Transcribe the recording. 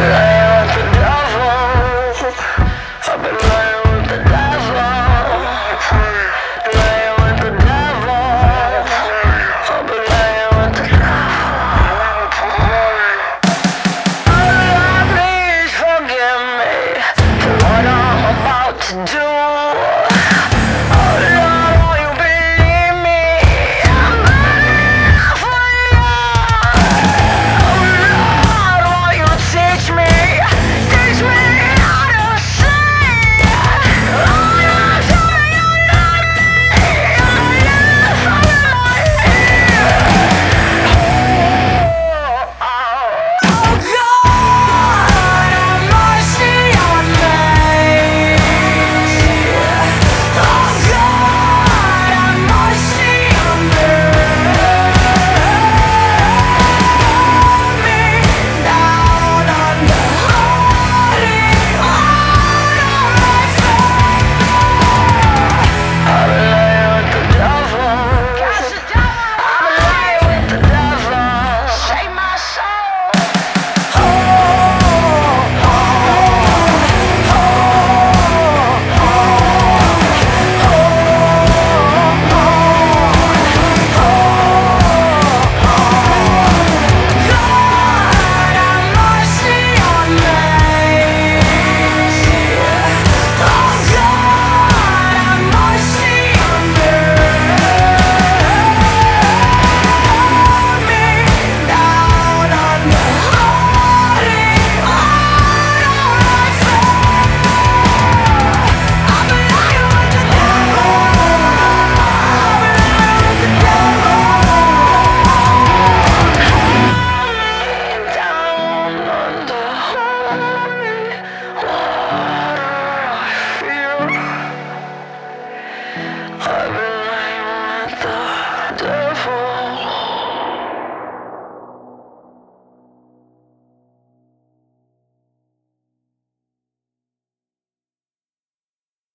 Yeah.